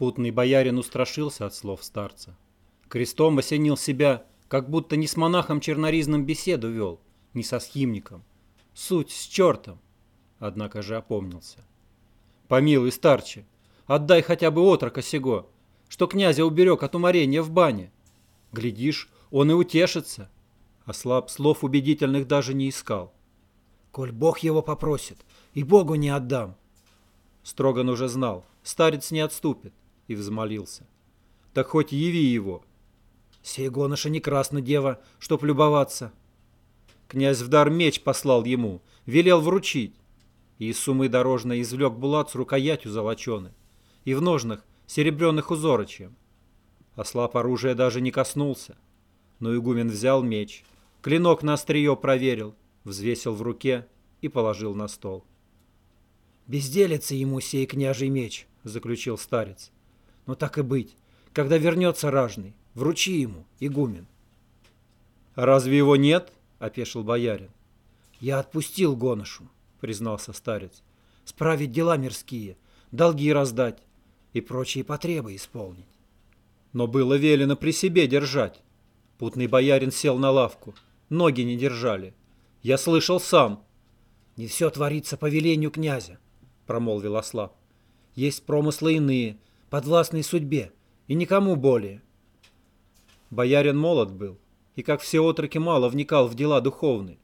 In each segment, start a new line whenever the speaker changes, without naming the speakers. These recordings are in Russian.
Путный боярин устрашился от слов старца. Крестом осенил себя, как будто не с монахом черноризным беседу вел, не со схимником. Суть с чертом. Однако же опомнился. Помилуй, старче, отдай хотя бы отрока сего, что князя уберег от уморения в бане. Глядишь, он и утешится. А слаб слов убедительных даже не искал.
Коль Бог его попросит, и Богу не отдам.
Строган уже знал, старец не отступит и взмолился. «Так хоть яви его!»
«Сей гоноша не красна дева, чтоб любоваться!»
Князь в дар меч послал ему, велел вручить. И из сумы дорожной извлек булат с рукоятью золоченой, и в ножнах серебряных узорочьем. Ослаб оружия даже не коснулся. Но игумен взял меч, клинок на острие проверил, взвесил в руке и положил на стол.
«Безделится ему сей княжий меч», — заключил старец. Но так и быть. Когда вернется ражный, вручи ему, игумен.
«А разве его нет?» — опешил боярин.
«Я отпустил гоношу», — признался старец. «Справить дела мирские, долги раздать и прочие потребы исполнить».
Но было велено при себе держать. Путный боярин сел на лавку. Ноги не держали. Я слышал сам.
«Не все творится по велению князя», — промолвил Ослаб. «Есть промыслы иные, подвластной судьбе, и никому более.
Боярин молод был, и, как все отроки, мало вникал в дела духовные,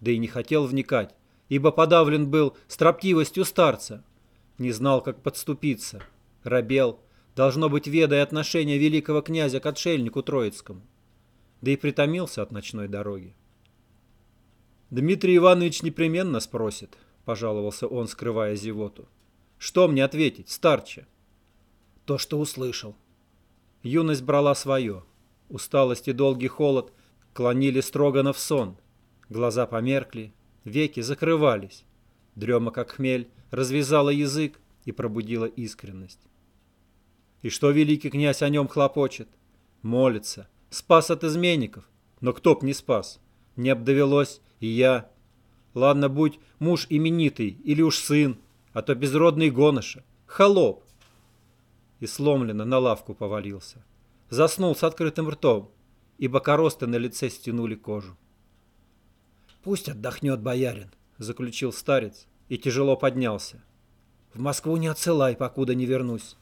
да и не хотел вникать, ибо подавлен был строптивостью старца, не знал, как подступиться, робел, должно быть, ведая отношение великого князя к отшельнику Троицкому, да и притомился от ночной дороги. «Дмитрий Иванович непременно спросит», — пожаловался он, скрывая зевоту. «Что мне ответить, старче?»
То, что услышал.
Юность брала свое. Усталость и долгий холод клонили Строгана в сон. Глаза померкли, веки закрывались. Дрема, как хмель, развязала язык и пробудила искренность. И что великий князь о нем хлопочет? Молится, спас от изменников. Но кто б не спас? Не обдовелось и я. Ладно, будь муж именитый или уж сын, а то безродный гоноша, холоп, и сломленно на лавку повалился. Заснул с открытым ртом, ибо коросты на лице стянули кожу.
«Пусть отдохнет боярин», — заключил
старец и тяжело поднялся.
«В Москву не отсылай, покуда не вернусь».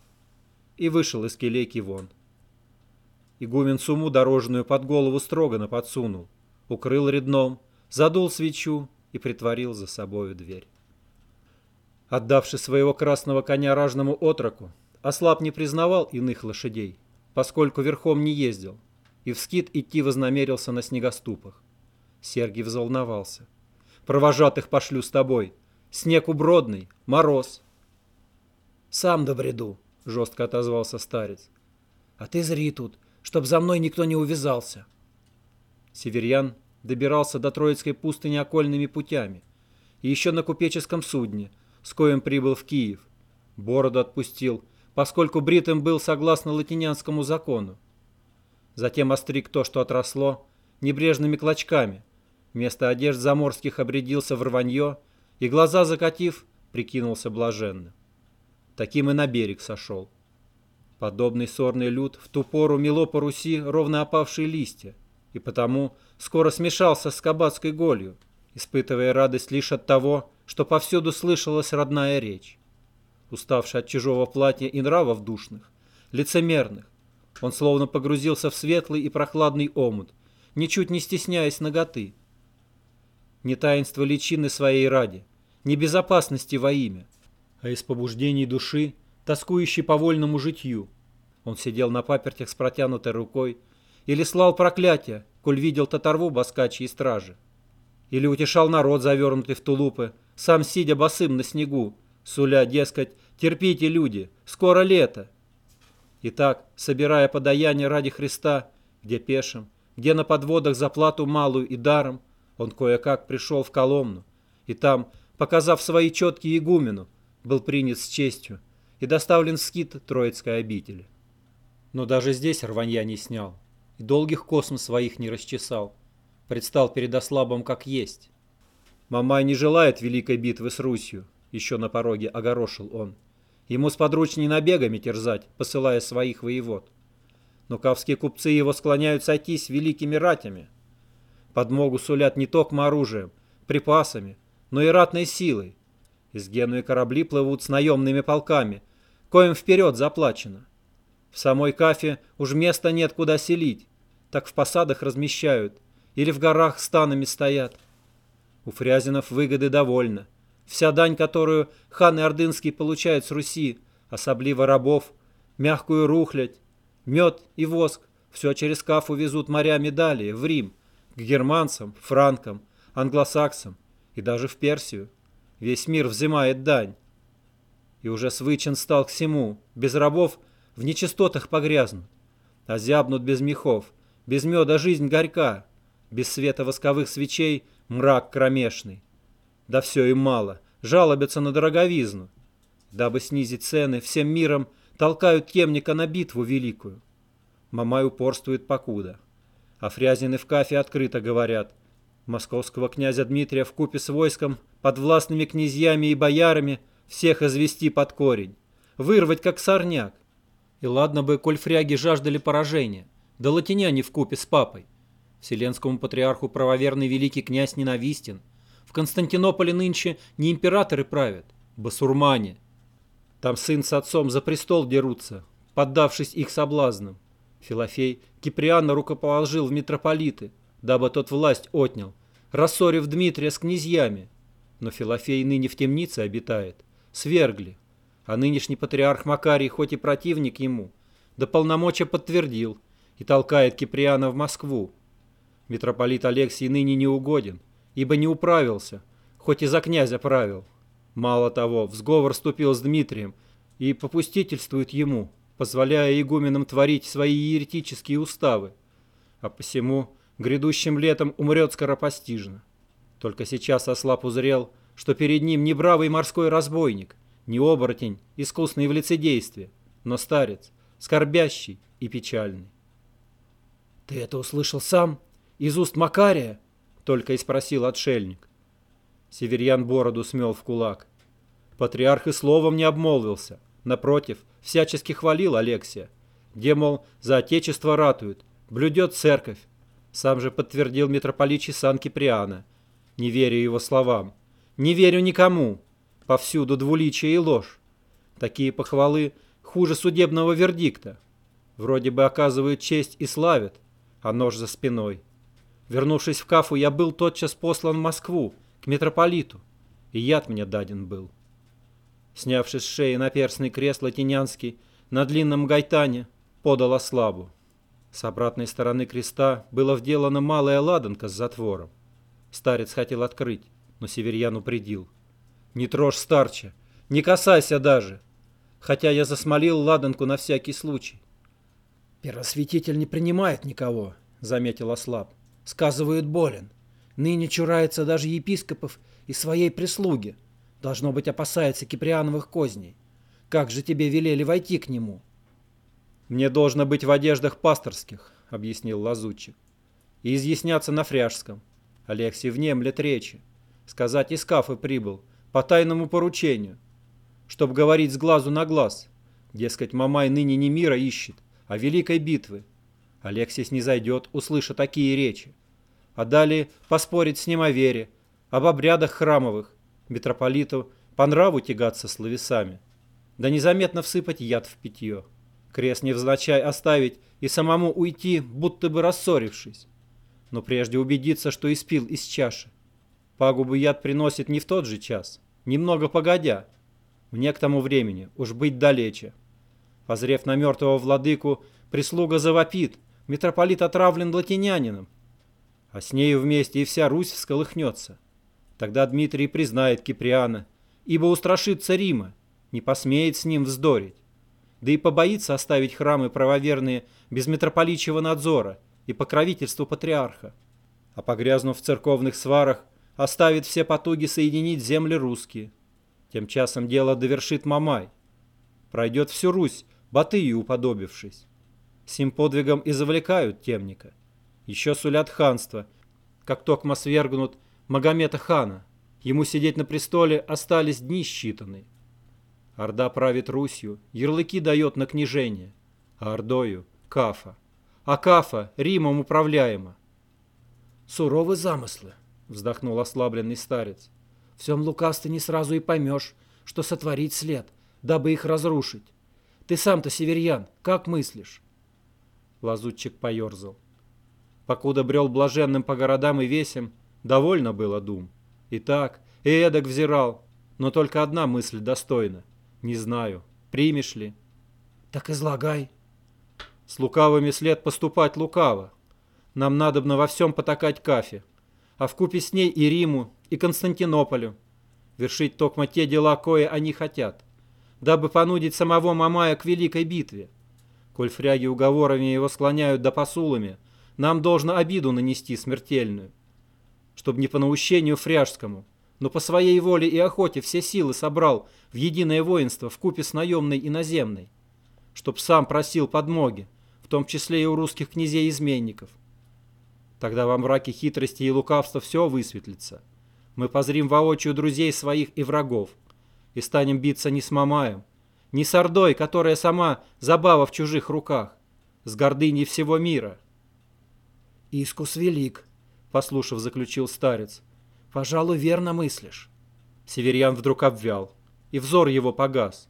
И вышел из келейки вон. Игумен суму дорожную под голову строго подсунул, укрыл редном, задул свечу и притворил за собою дверь. Отдавши своего красного коня ражному отроку, Ослаб не признавал иных лошадей, поскольку верхом не ездил, и в скит идти вознамерился на снегоступах. Сергий взволновался. «Провожатых пошлю с тобой. Снег убродный, мороз».
«Сам добреду», — жестко отозвался старец. «А ты зри тут, чтоб за мной никто не увязался».
Северьян добирался до Троицкой пустыни окольными путями и еще на купеческом судне, с коем прибыл в Киев. Бороду отпустил — поскольку бритым был согласно латинянскому закону. Затем остриг то, что отросло, небрежными клочками. Вместо одежд заморских обрядился в рванье и, глаза закатив, прикинулся блаженно. Таким и на берег сошел. Подобный сорный люд в ту пору мело по Руси ровно опавшие листья, и потому скоро смешался с кабацкой голью, испытывая радость лишь от того, что повсюду слышалась родная речь уставший от чужого платья и нравов душных, лицемерных. Он словно погрузился в светлый и прохладный омут, ничуть не стесняясь ноготы. Не таинство личины своей ради, не безопасности во имя, а из побуждений души, тоскующей по вольному житью. Он сидел на папертях с протянутой рукой или слал проклятия, коль видел татарву баскачьей стражи. Или утешал народ, завернутый в тулупы, сам сидя босым на снегу, суля, дескать, терпите, люди, скоро лето. Итак, собирая подаяние ради Христа, где пешим, где на подводах за плату малую и даром, он кое-как пришел в Коломну, и там, показав свои четкие игумену, был принят с честью и доставлен в скит Троицкой обители. Но даже здесь рванья не снял, и долгих косм своих не расчесал, предстал перед ослабом как есть. Мамай не желает великой битвы с Русью, еще на пороге огорошил он. Ему сподручней набегами терзать, посылая своих воевод. Но кавские купцы его склоняют сойтись великими ратями. Подмогу сулят не только оружием, припасами, но и ратной силой. Из Генуи корабли плывут с наемными полками, коим вперед заплачено. В самой Кафе уж места нет куда селить, так в посадах размещают или в горах станами стоят. У Фрязинов выгоды довольно. Вся дань, которую хан Ордынский получает с Руси, особливо рабов, мягкую рухлядь, мед и воск, все через Кафу везут морями далее, в Рим, к германцам, франкам, англосаксам и даже в Персию. Весь мир взимает дань. И уже свычен стал к всему, без рабов в нечистотах погрязнут, озябнут без мехов, без меда жизнь горька, без света восковых свечей мрак кромешный. Да все им мало, жалобятся на дороговизну. Дабы снизить цены, всем миром толкают темника на битву великую. Мамай упорствует покуда. А фрязины в кафе открыто говорят. Московского князя Дмитрия в купе с войском, под властными князьями и боярами, всех извести под корень, вырвать как сорняк. И ладно бы, коль фряги жаждали поражения, да латиняне в купе с папой. Вселенскому патриарху правоверный великий князь ненавистен, в Константинополе нынче не императоры правят, басурмане. Там сын с отцом за престол дерутся, поддавшись их соблазнам. Филофей Киприана рукоположил в митрополиты, дабы тот власть отнял, рассорив Дмитрия с князьями. Но Филофей ныне в темнице обитает, свергли. А нынешний патриарх Макарий, хоть и противник ему, да полномочия подтвердил и толкает Киприана в Москву. Митрополит Алексий ныне не угоден, ибо не управился, хоть и за князя правил. Мало того, в сговор вступил с Дмитрием и попустительствует ему, позволяя игуменам творить свои еретические уставы, а посему грядущим летом умрет скоропостижно. Только сейчас ослаб узрел, что перед ним не бравый морской разбойник, не оборотень, искусный в лицедействе, но старец, скорбящий и печальный.
«Ты это услышал сам? Из уст Макария?»
Только и спросил отшельник. Северьян бороду смел в кулак. Патриарх и словом не обмолвился. Напротив, всячески хвалил Алексия. Где, мол, за отечество ратует, блюдет церковь. Сам же подтвердил митрополит Сан Киприана. Не верю его словам. Не верю никому. Повсюду двуличие и ложь. Такие похвалы хуже судебного вердикта. Вроде бы оказывают честь и славят, а нож за спиной. Вернувшись в Кафу, я был тотчас послан в Москву, к митрополиту, и яд мне даден был. Снявшись с шеи наперстный крест латинянский, на длинном гайтане подал ослабу. С обратной стороны креста было вделана малая ладанка с затвором. Старец хотел открыть, но северьян упредил. «Не трожь старче, не касайся даже!» Хотя я засмолил ладанку на всякий случай.
«Первосвятитель не принимает никого», — заметил Ослаб. Сказывают, болен. Ныне чурается даже епископов и своей прислуги. Должно быть, опасается киприановых козней. Как же тебе велели войти к нему?»
«Мне должно быть в одеждах пасторских», — объяснил лазутчик. «И изъясняться на фряжском. Алексей внемлет речи. Сказать из кафы прибыл, по тайному поручению. Чтоб говорить с глазу на глаз. Дескать, Мамай ныне не мира ищет, а великой битвы. Алексис не зайдет, услыша такие речи. А далее поспорить с ним о вере, об обрядах храмовых, митрополиту по нраву тягаться словесами, да незаметно всыпать яд в питье, крест невзначай оставить и самому уйти, будто бы рассорившись. Но прежде убедиться, что испил из чаши. Пагубу яд приносит не в тот же час, немного погодя. Мне к тому времени уж быть далече. Позрев на мертвого владыку, прислуга завопит — митрополит отравлен латинянином, а с нею вместе и вся Русь всколыхнется. Тогда Дмитрий признает Киприана, ибо устрашится Рима, не посмеет с ним вздорить, да и побоится оставить храмы правоверные без митрополичьего надзора и покровительства патриарха, а погрязнув в церковных сварах, оставит все потуги соединить земли русские. Тем часом дело довершит Мамай. Пройдет всю Русь, Батыю уподобившись. Сим подвигом и завлекают темника. Еще сулят ханство, как токмо свергнут Магомета хана. Ему сидеть на престоле остались дни считанные. Орда правит Русью, ярлыки дает на княжение, а Ордою — Кафа. А Кафа Римом управляема.
Суровы замыслы, вздохнул ослабленный старец. Всем лукавстве не сразу и поймешь, что сотворить след, дабы их разрушить. Ты сам-то, северьян, как мыслишь?
Лазутчик поерзал. Покуда брел блаженным по городам и весям, довольно было дум. И так, и эдак взирал, но только одна мысль достойна. Не знаю, примешь ли.
Так излагай.
С лукавыми след поступать лукаво. Нам надобно во всем потакать кафе, а в купе с ней и Риму, и Константинополю. Вершить токмо те дела, кое они хотят, дабы понудить самого Мамая к великой битве. Коль фряги уговорами его склоняют да посулами, нам должно обиду нанести смертельную. Чтоб не по наущению фряжскому, но по своей воле и охоте все силы собрал в единое воинство в купе с наемной и наземной. Чтоб сам просил подмоги, в том числе и у русских князей-изменников. Тогда во мраке хитрости и лукавства все высветлится. Мы позрим воочию друзей своих и врагов, и станем биться не с Мамаем, не с Ордой, которая сама забава в чужих руках, с гордыней всего мира.
«Искус велик», — послушав, заключил старец. «Пожалуй, верно мыслишь».
Северян вдруг обвял, и взор его погас.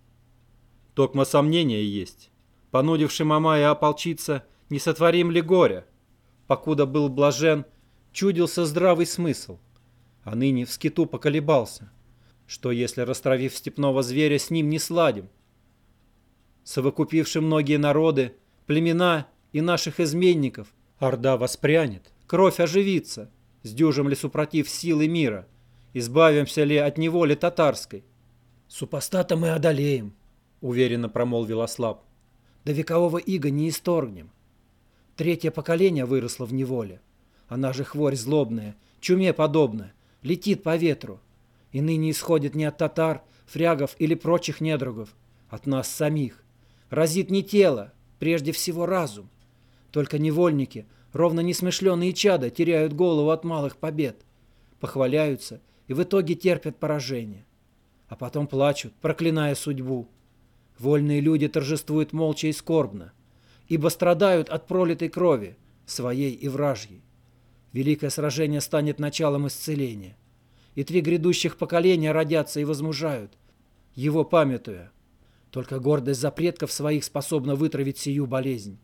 Токмо сомнения есть. Понудивший Мамая ополчиться, не сотворим ли горя? Покуда был блажен, чудился здравый смысл, а ныне в скиту поколебался. Что, если, растравив степного зверя, с ним не сладим? совокупивший многие народы, племена и наших изменников, Орда воспрянет, кровь оживится, сдюжим ли супротив силы мира, избавимся ли от неволи татарской.
«Супостата мы одолеем», — уверенно промолвил Ослаб. «До векового ига не исторгнем. Третье поколение выросло в неволе. Она же хворь злобная, чуме подобная, летит по ветру. И ныне исходит не от татар, фрягов или прочих недругов, от нас самих разит не тело, прежде всего разум. Только невольники, ровно несмышленые чада, теряют голову от малых побед, похваляются и в итоге терпят поражение. А потом плачут, проклиная судьбу. Вольные люди торжествуют молча и скорбно, ибо страдают от пролитой крови, своей и вражьей. Великое сражение станет началом исцеления, и три грядущих поколения родятся и возмужают, его памятуя – только гордость за предков своих способна вытравить сию болезнь.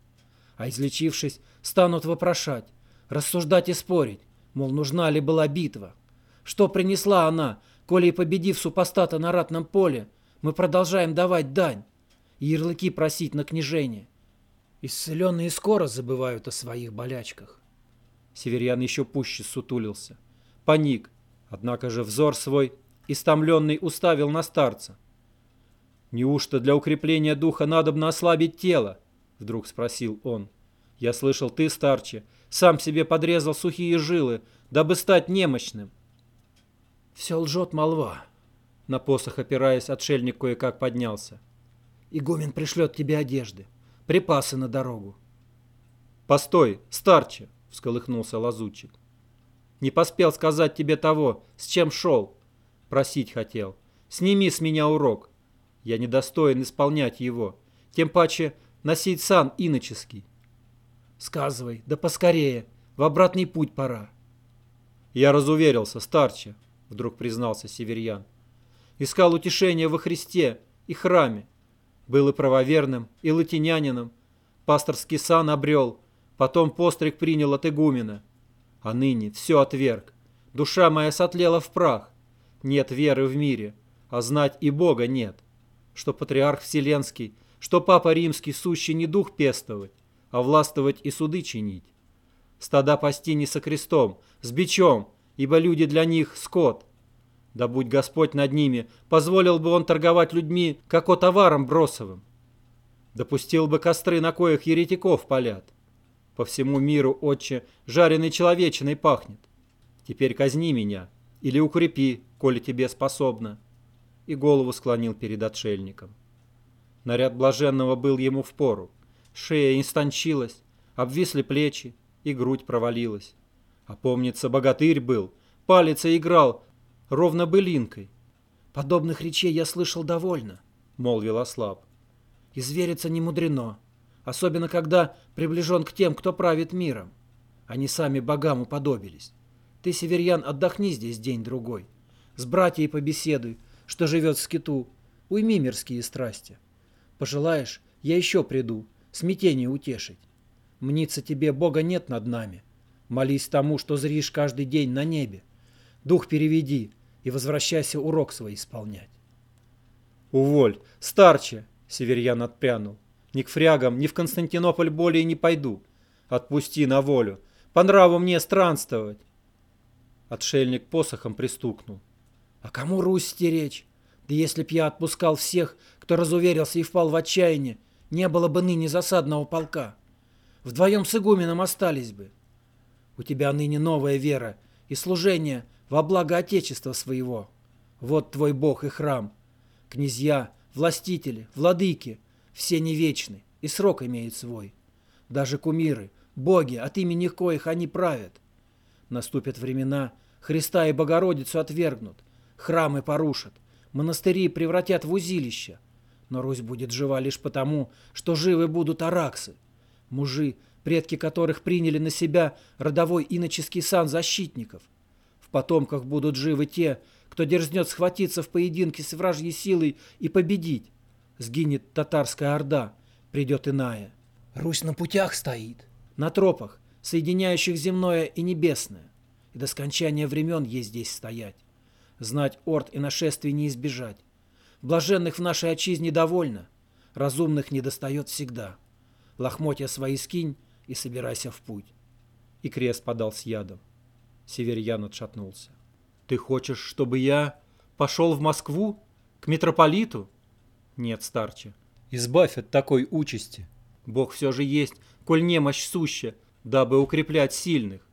А излечившись, станут вопрошать, рассуждать и спорить, мол, нужна ли была битва. Что принесла она, коли и победив супостата на ратном поле, мы продолжаем давать дань и ярлыки просить на княжение. Исцеленные скоро забывают о своих болячках.
Северян еще пуще сутулился. Паник, однако же взор свой, истомленный, уставил на старца. «Неужто для укрепления духа надобно ослабить тело?» — вдруг спросил он. «Я слышал, ты, старче, сам себе подрезал сухие жилы, дабы стать немощным».
«Все лжет молва», — на посох опираясь, отшельник кое-как поднялся. «Игумен пришлет тебе одежды, припасы на дорогу».
«Постой, старче!» — всколыхнулся лазутчик. «Не поспел сказать тебе того, с чем шел. Просить хотел. Сними с меня урок. Я недостоин исполнять его, тем паче носить сан иноческий.
Сказывай, да поскорее, в обратный путь пора.
Я разуверился, старче, вдруг признался Северьян. Искал утешения во Христе и храме. Был и правоверным, и латинянином. Пасторский сан обрел, потом постриг принял от игумена. А ныне все отверг. Душа моя сотлела в прах. Нет веры в мире, а знать и Бога нет что патриарх Вселенский, что папа римский сущий не дух пестовать, а властвовать и суды чинить. Стада пасти не со крестом, с бичом, ибо люди для них скот. Да будь Господь над ними, позволил бы он торговать людьми, как о товаром бросовым. Допустил бы костры, на коих еретиков палят. По всему миру, отче, жареной человечиной пахнет. Теперь казни меня, или укрепи, коли тебе способно и голову склонил перед отшельником. Наряд блаженного был ему в пору. Шея истончилась, обвисли плечи, и грудь провалилась. А помнится, богатырь был, палец играл, ровно былинкой.
Подобных речей я слышал довольно, —
молвил Ослаб.
Извериться не мудрено, особенно когда приближен к тем, кто правит миром. Они сами богам уподобились. Ты, северян, отдохни здесь день-другой. С братьей побеседуй, что живет в скиту. Уйми мирские страсти. Пожелаешь, я еще приду, смятение утешить. Мнится тебе, Бога нет над нами. Молись тому, что зришь каждый день на небе. Дух переведи и возвращайся урок свой исполнять.
«Уволь! Старче!» — Северьян отпрянул. «Ни к фрягам, ни в Константинополь более не пойду. Отпусти на волю. По нраву мне странствовать!» Отшельник посохом пристукнул.
«А кому Русь стеречь? Да если б я отпускал всех, кто разуверился и впал в отчаяние, не было бы ныне засадного полка. Вдвоем с игуменом остались бы. У тебя ныне новая вера и служение во благо Отечества своего. Вот твой Бог и храм. Князья, властители, владыки, все не вечны, и срок имеют свой. Даже кумиры, боги, от имени коих они правят. Наступят времена, Христа и Богородицу отвергнут, храмы порушат, монастыри превратят в узилища. Но Русь будет жива лишь потому, что живы будут араксы, мужи, предки которых приняли на себя родовой иноческий сан защитников. В потомках будут живы те, кто дерзнет схватиться в поединке с вражьей силой и победить. Сгинет татарская орда, придет иная. Русь на путях стоит, на тропах, соединяющих земное и небесное. И до скончания времен ей здесь стоять. Знать орд и нашествий не избежать. Блаженных в нашей отчизне довольно, разумных не достает всегда. Лохмотья свои скинь и собирайся в путь.
И крест подал с ядом. Северьян отшатнулся. «Ты хочешь, чтобы я пошел в Москву? К митрополиту?» «Нет, старче, избавь от такой участи. Бог все же есть, коль немощь суща, дабы укреплять сильных».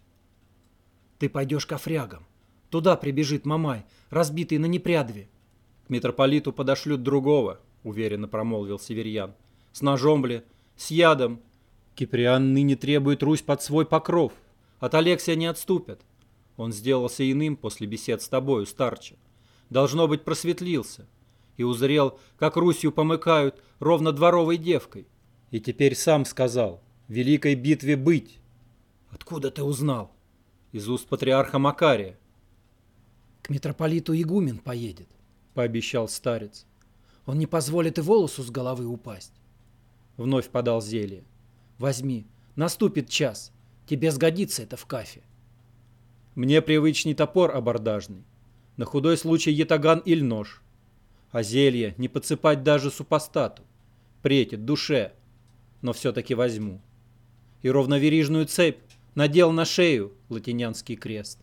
«Ты пойдешь к офрягам. Туда прибежит Мамай, разбитый на непрядве».
«К митрополиту подошлют другого», — уверенно промолвил Северьян. «С ножом ли, с ядом. Киприан ныне требует Русь под свой покров. От Алексия не отступят. Он сделался иным после бесед с тобою, старче. Должно быть, просветлился. И узрел, как Русью помыкают ровно дворовой девкой. И теперь сам сказал, великой битве быть.
Откуда ты узнал?
Из уст патриарха Макария.
К митрополиту игумен поедет,
пообещал старец.
Он не позволит и волосу с головы упасть.
Вновь подал зелье.
Возьми, наступит час. Тебе сгодится это в кафе.
Мне привычней топор абордажный. На худой случай ятаган или нож. А зелье не подсыпать даже супостату. Претит душе. Но все-таки возьму. И ровноверижную цепь надел на шею латинянский крест.